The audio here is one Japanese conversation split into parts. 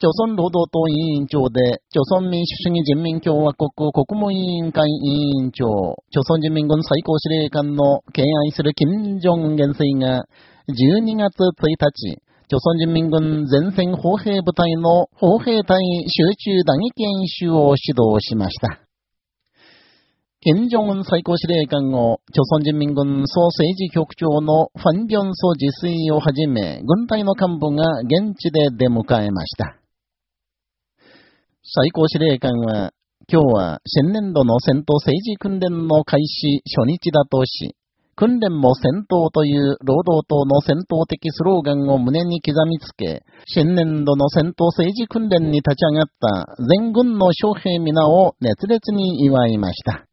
朝鮮労働党委員長で、朝鮮民主主義人民共和国国務委員会委員長、朝鮮人民軍最高司令官の敬愛する金正恩元帥が、12月1日、朝鮮人民軍前線砲兵部隊の砲兵隊集中打撃演習を指導しました。金正恩最高司令官を、朝鮮人民軍総政治局長のファン・ビョンソ自炊をはじめ、軍隊の幹部が現地で出迎えました。最高司令官は、今日は新年度の戦闘政治訓練の開始初日だとし、訓練も戦闘という労働党の戦闘的スローガンを胸に刻みつけ、新年度の戦闘政治訓練に立ち上がった全軍の将兵皆を熱烈に祝いました。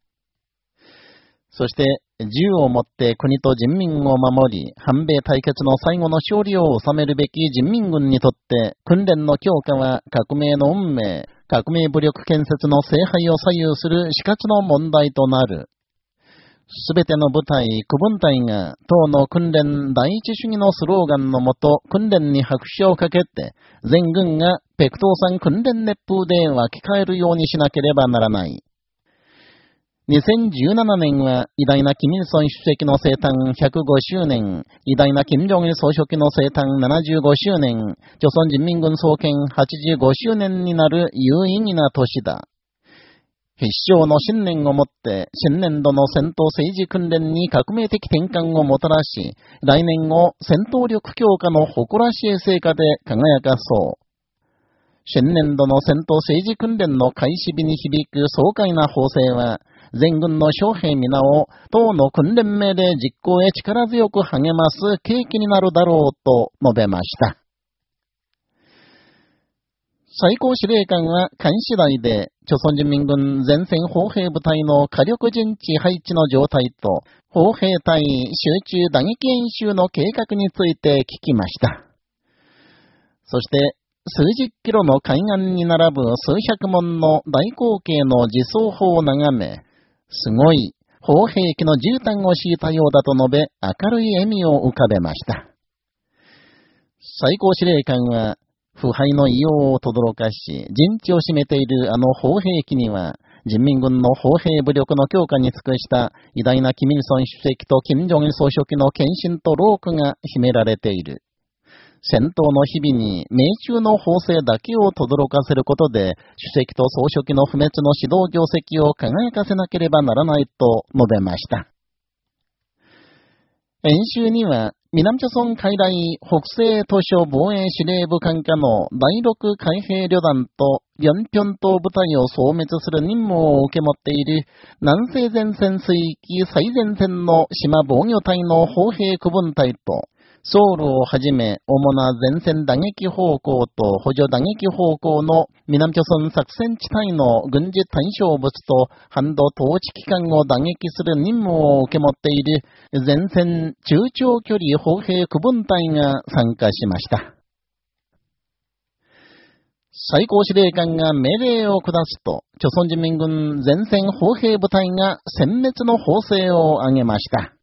そして、銃を持って国と人民を守り、反米対決の最後の勝利を収めるべき人民軍にとって、訓練の強化は革命の運命、革命武力建設の聖杯を左右する死活の問題となる。すべての部隊、区分隊が、党の訓練第一主義のスローガンのもと、訓練に拍手をかけて、全軍がペクトーさん訓練熱風で湧き返るようにしなければならない。2017年は偉大なキミルソン主席の生誕105周年、偉大なキム・ジョンイル総書記の生誕75周年、朝鮮人民軍創建85周年になる有意義な年だ。必勝の信念をもって、新年度の戦闘政治訓練に革命的転換をもたらし、来年を戦闘力強化の誇らしい成果で輝かそう。新年度の戦闘政治訓練の開始日に響く爽快な法制は、全軍の将兵皆を党の訓練名で実行へ力強く励ます契機になるだろうと述べました。最高司令官は監視台で、朝鮮人民軍前線砲兵部隊の火力陣地配置の状態と、砲兵隊集中打撃演習の計画について聞きました。そして、数十キロの海岸に並ぶ数百門の大口径の自走砲を眺め、すごい、砲兵器の絨毯を敷いたようだと述べ、明るい笑みを浮かべました。最高司令官は、腐敗の異様を轟かし、陣地を占めているあの砲兵器には、人民軍の砲兵武力の強化に尽くした偉大なキミルソン主席とキム・ジョンイル総書記の献身と労苦が秘められている。戦闘の日々に命中の法制だけを轟かせることで、主席と総書記の不滅の指導業績を輝かせなければならないと述べました。演習には、南朝村海大北西図書防衛司令部管下の第六海兵旅団と、ヨンピョン島部隊を消滅する任務を受け持っている南西前線水域最前線の島防御隊の砲兵区分隊と、ソウルをはじめ、主な前線打撃方向と補助打撃方向の南朝鮮作戦地帯の軍事対象物と反動統治機関を打撃する任務を受け持っている前線中長距離砲兵区分隊が参加しました。最高司令官が命令を下すと、朝鮮人民軍前線砲兵部隊が殲滅の砲声を上げました。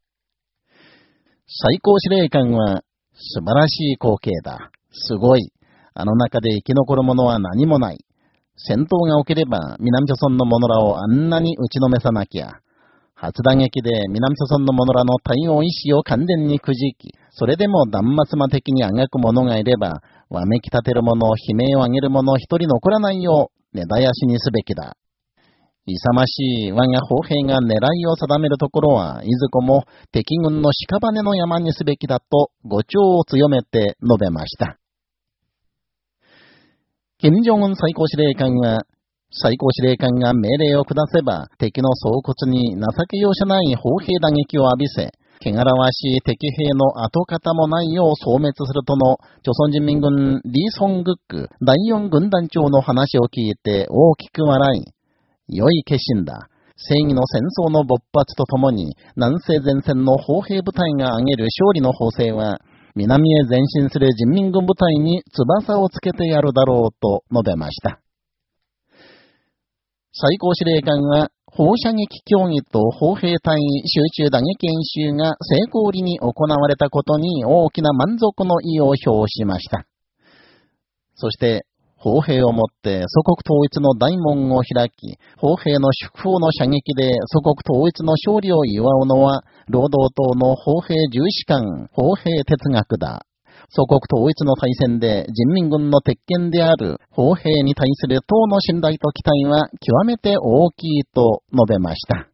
最高司令官は、素晴らしい光景だ。すごい。あの中で生き残るものは何もない。戦闘が起きれば、南朝村の者らをあんなに打ちのめさなきゃ。初打撃で南朝村の者らの対応意志を完全にくじき、それでも断末魔的にあがく者がいれば、わめき立てる者、悲鳴を上げる者一人残らないよう、根絶やしにすべきだ。勇ましい我が砲兵が狙いを定めるところは、いずこも敵軍の屍の山にすべきだと、誤調を強めて述べました。金正恩最高司令官は、最高司令官が命令を下せば、敵の総骨に情け容赦ない砲兵打撃を浴びせ、汚らわしい敵兵の跡形もないよう消滅するとの、朝鮮人民軍リー・ソングック第四軍団長の話を聞いて大きく笑い、良い決心だ。正義の戦争の勃発とともに、南西前線の砲兵部隊が挙げる勝利の法制は、南へ前進する人民軍部隊に翼をつけてやるだろうと述べました。最高司令官は、放射撃競技と砲兵隊集中打撃演習が成功裏に行われたことに大きな満足の意を表しました。そして、砲兵をもって祖国統一の大門を開き、砲兵の祝福の射撃で祖国統一の勝利を祝うのは、労働党の砲兵重視官、砲兵哲学だ。祖国統一の対戦で人民軍の鉄拳である砲兵に対する党の信頼と期待は極めて大きいと述べました。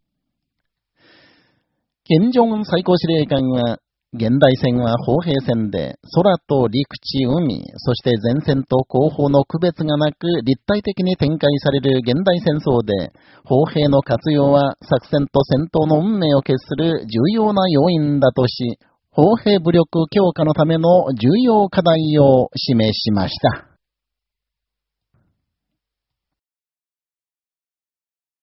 金正恩最高司令官は、現代戦は砲兵戦で、空と陸地、海、そして前線と後方の区別がなく立体的に展開される現代戦争で、砲兵の活用は作戦と戦闘の運命を決する重要な要因だとし、砲兵武力強化のための重要課題を示しました。